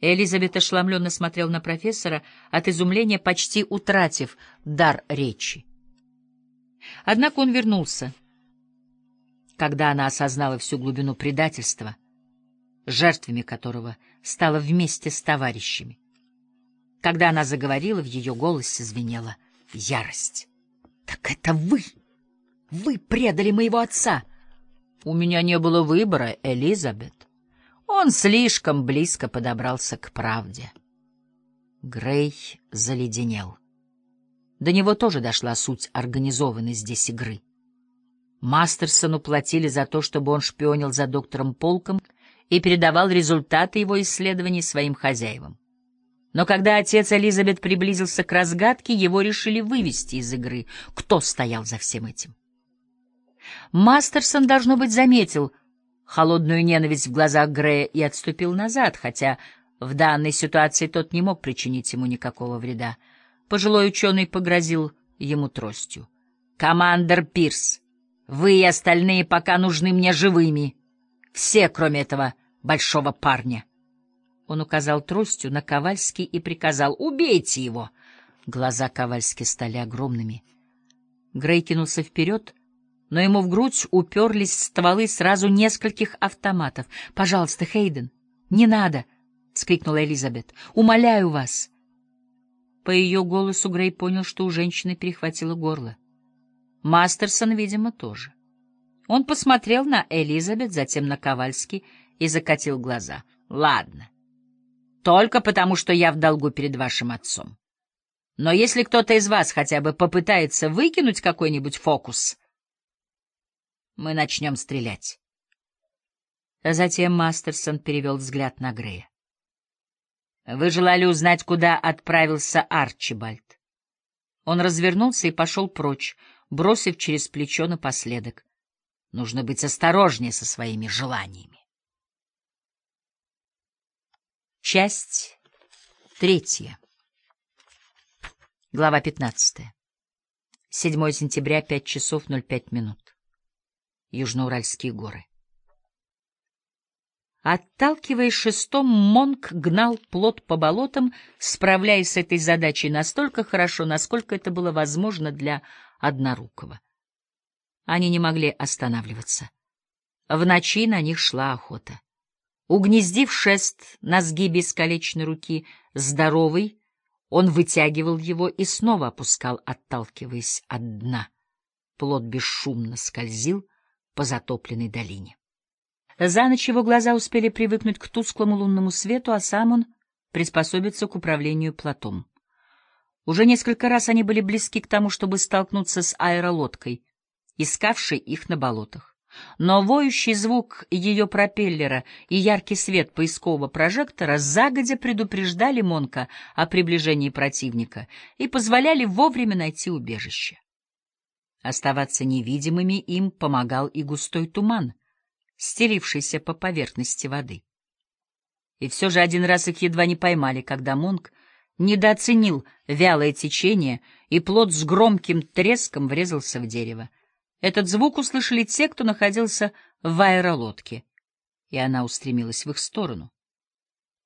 Элизабет ошеломленно смотрел на профессора, от изумления почти утратив дар речи. Однако он вернулся, когда она осознала всю глубину предательства, жертвами которого стала вместе с товарищами. Когда она заговорила, в ее голосе звенела ярость. «Так это вы! Вы предали моего отца!» «У меня не было выбора, Элизабет. Он слишком близко подобрался к правде». Грей заледенел. До него тоже дошла суть организованной здесь игры. Мастерсону платили за то, чтобы он шпионил за доктором Полком и передавал результаты его исследований своим хозяевам. Но когда отец Элизабет приблизился к разгадке, его решили вывести из игры. Кто стоял за всем этим? Мастерсон, должно быть, заметил холодную ненависть в глазах Грея и отступил назад, хотя в данной ситуации тот не мог причинить ему никакого вреда. Пожилой ученый погрозил ему тростью. «Командер Пирс, вы и остальные пока нужны мне живыми. Все, кроме этого большого парня». Он указал тростью на Ковальски и приказал «Убейте его!» Глаза Ковальски стали огромными. Грей кинулся вперед, но ему в грудь уперлись стволы сразу нескольких автоматов. «Пожалуйста, Хейден, не надо!» — скрикнула Элизабет. «Умоляю вас!» По ее голосу Грей понял, что у женщины перехватило горло. Мастерсон, видимо, тоже. Он посмотрел на Элизабет, затем на Ковальски и закатил глаза. «Ладно. Только потому, что я в долгу перед вашим отцом. Но если кто-то из вас хотя бы попытается выкинуть какой-нибудь фокус, мы начнем стрелять». Затем Мастерсон перевел взгляд на Грея. «Вы желали узнать, куда отправился Арчибальд?» Он развернулся и пошел прочь, бросив через плечо напоследок. Нужно быть осторожнее со своими желаниями. Часть третья. Глава пятнадцатая. 7 сентября, 5 часов 05 минут. Южноуральские горы. Отталкивая шестом, Монк гнал плод по болотам, справляясь с этой задачей настолько хорошо, насколько это было возможно для однорукого. Они не могли останавливаться. В ночи на них шла охота. Угнездив шест на сгибе искалеченной руки, здоровый, он вытягивал его и снова опускал, отталкиваясь от дна. Плод бесшумно скользил по затопленной долине. За ночь его глаза успели привыкнуть к тусклому лунному свету, а сам он приспособиться к управлению плотом. Уже несколько раз они были близки к тому, чтобы столкнуться с аэролодкой, искавшей их на болотах. Но воющий звук ее пропеллера и яркий свет поискового прожектора загодя предупреждали Монка о приближении противника и позволяли вовремя найти убежище. Оставаться невидимыми им помогал и густой туман, стелившийся по поверхности воды. И все же один раз их едва не поймали, когда Монк недооценил вялое течение, и плод с громким треском врезался в дерево. Этот звук услышали те, кто находился в аэролодке, и она устремилась в их сторону.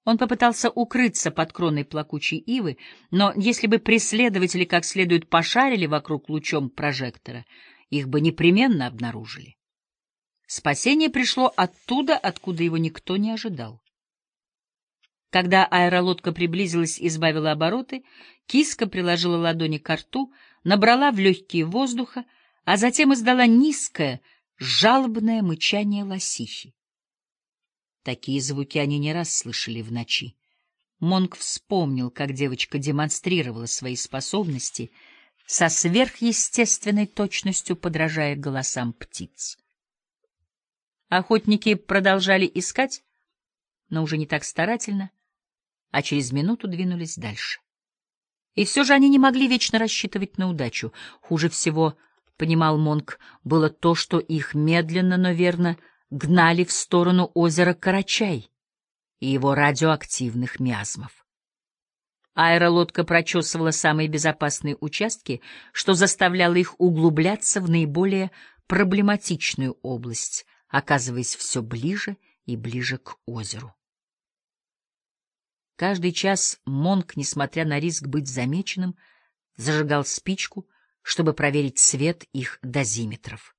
Он попытался укрыться под кроной плакучей ивы, но если бы преследователи как следует пошарили вокруг лучом прожектора, их бы непременно обнаружили. Спасение пришло оттуда, откуда его никто не ожидал. Когда аэролодка приблизилась и избавила обороты, киска приложила ладони к рту, набрала в легкие воздуха, а затем издала низкое, жалобное мычание лосихи. Такие звуки они не раз слышали в ночи. Монг вспомнил, как девочка демонстрировала свои способности, со сверхъестественной точностью подражая голосам птиц. Охотники продолжали искать, но уже не так старательно, а через минуту двинулись дальше. И все же они не могли вечно рассчитывать на удачу. Хуже всего, понимал Монк, было то, что их медленно, но верно гнали в сторону озера Карачай и его радиоактивных миазмов. Аэролодка прочесывала самые безопасные участки, что заставляло их углубляться в наиболее проблематичную область, оказываясь все ближе и ближе к озеру. Каждый час Монк, несмотря на риск быть замеченным, зажигал спичку, чтобы проверить свет их дозиметров.